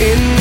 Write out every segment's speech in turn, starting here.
in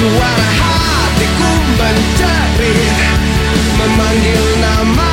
Suara hatiku menjerit Memanggil namamu